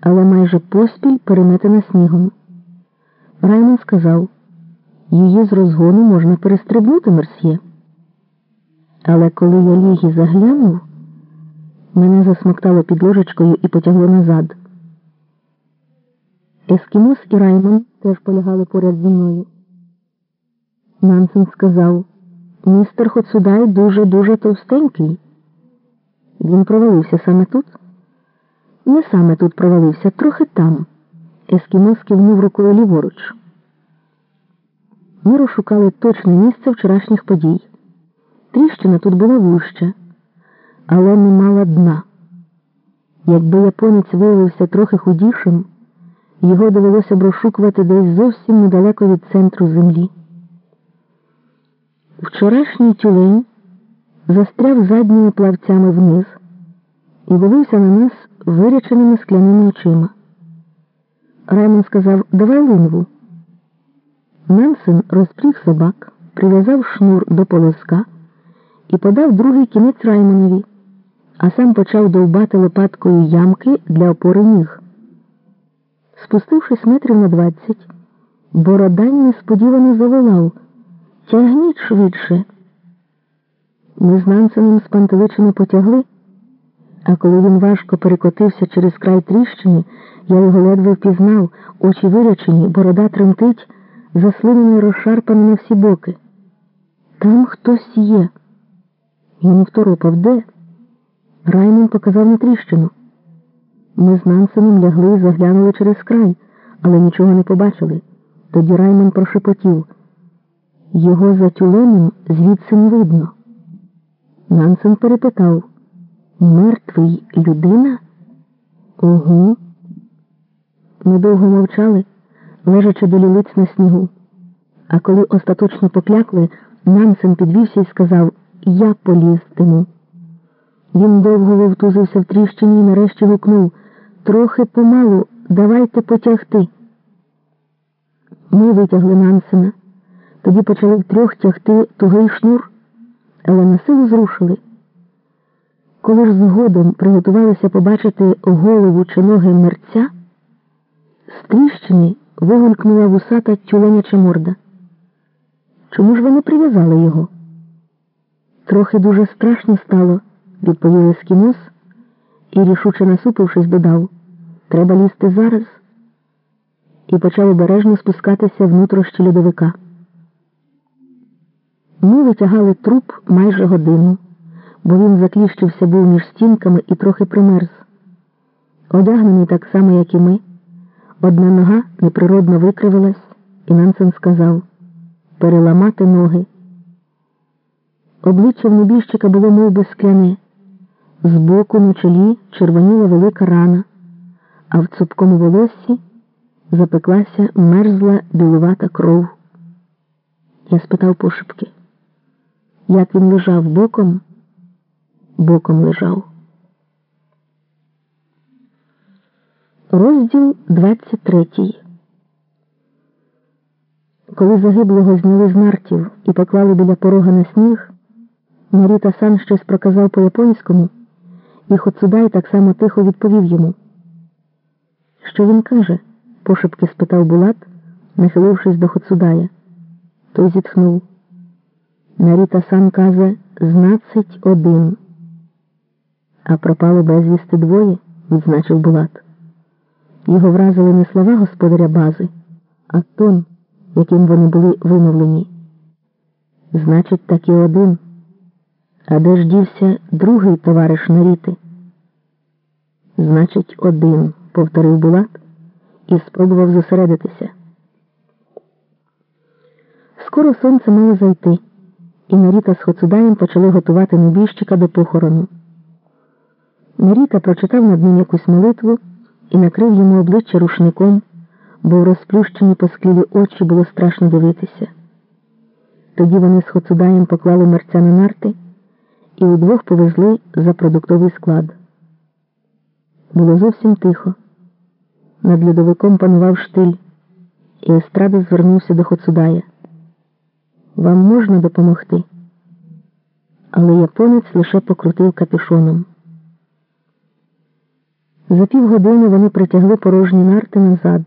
але майже поспіль переметена снігом. Раймон сказав, її з розгону можна перестрибнути, мерсьє. Але коли я ліг і заглянув, мене засмоктало під ложечкою і потягло назад. Ескімос і Раймон теж полягали поряд зі мною. Нансен сказав, містер Хоцудай дуже-дуже товстенький. Він провалився саме тут. Не саме тут провалився, трохи там. Ескімос кивнув рукою ліворуч. Ми розшукали точне місце вчорашніх подій. Тріщина тут була вужча, але не мала дна. Якби японець виявився трохи худішим, його довелося б розшукувати десь зовсім недалеко від центру землі. Вчорашній тюлень застряв задніми плавцями вниз і дивився на нас виряченими скляними очима. Раймон сказав Давай линву. Нансен розпріг собак, прив'язав шнур до полоска і подав другий кінець Раймонові, а сам почав довбати лопаткою ямки для опори ніг. Спустившись метрів на двадцять, Бородань несподівано заволав Тягніть швидше. Ми з Нансеном спантеличено потягли, а коли він важко перекотився через край тріщини, я його ледве впізнав, очі вирячені, борода тремтить, заслинена і розшарпана на всі боки. Там хтось є. Він второпав де? Раймон показав на тріщину. Ми з Нансеном лягли і заглянули через край, але нічого не побачили. Тоді Раймон прошепотів. Його за тюленем звідси не видно. Нансен перепитав Мертвий людина? Угу. Ми довго мовчали, лежачи до лілиць на снігу. А коли остаточно поклякли, Нансен підвівся і сказав Я полізтиму. Він довго вовтузився в тріщині і нарешті гукнув Трохи помалу, давайте потягти. Ми витягли Нансена. Тоді почали втрьох тягти тугий шнур, але на силу зрушили. Коли ж згодом приготувалися побачити голову чи ноги мерця, з тріщини вигулькнула вусата тюленяча морда. Чому ж ви не прив'язали його? Трохи дуже страшно стало, відповів ескімос і, рішуче насупившись, додав Треба лізти зараз і почав обережно спускатися внутрішні льодовика. Ми витягали труп майже годину, бо він закліщився був між стінками і трохи примерз. Одягнений так само, як і ми. Одна нога неприродно викривилась, і Нансен сказав переламати ноги. Обличчя в небіжчика було мов би скляне. Збоку на чолі червоніла велика рана, а в цупкому волоссі запеклася мерзла білувата кров. Я спитав пошепки. Як він лежав боком, боком лежав. Розділ 23 Коли загиблого зняли з нартів і поклали біля порога на сніг, Наріта сан щось проказав по японському, і Хоцудай так само тихо відповів йому. Що він каже? пошепки спитав Булат, нахилившись до Хоцудая. Той зітхнув. Наріта сан каже знадцять один. А пропало безвісти двоє, відзначив Булат. Його вразили не слова господаря бази, а тон, яким вони були вимовлені. Значить, так і один. А де ж дівся другий товариш Наріти? Значить, один, повторив Булат і спробував зосередитися. Скоро сонце мало зайти і Наріта з Хоцудаєм почали готувати небіжчика до похорону. Наріта прочитав над ним якусь молитву і накрив йому обличчя рушником, бо в розплющені посклілі очі було страшно дивитися. Тоді вони з Хоцудаєм поклали мерця на нарти і удвох повезли за продуктовий склад. Було зовсім тихо. Над льодовиком панував штиль, і Естрада звернувся до Хоцудая. Вам можна допомогти? Але японець лише покрутив капюшоном. За півгодини вони притягли порожні нарти назад.